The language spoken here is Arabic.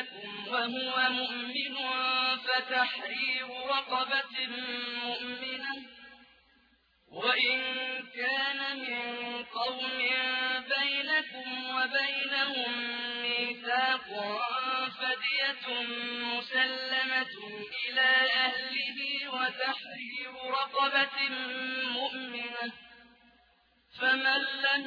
لكم وهو مؤمن فتحرير رقبة مؤمنة. وإن كان من قوم بينكم وبينهم ميثاق فدية مسلمة إلى أهله وتحرير رقبة مؤمنة. فمن لم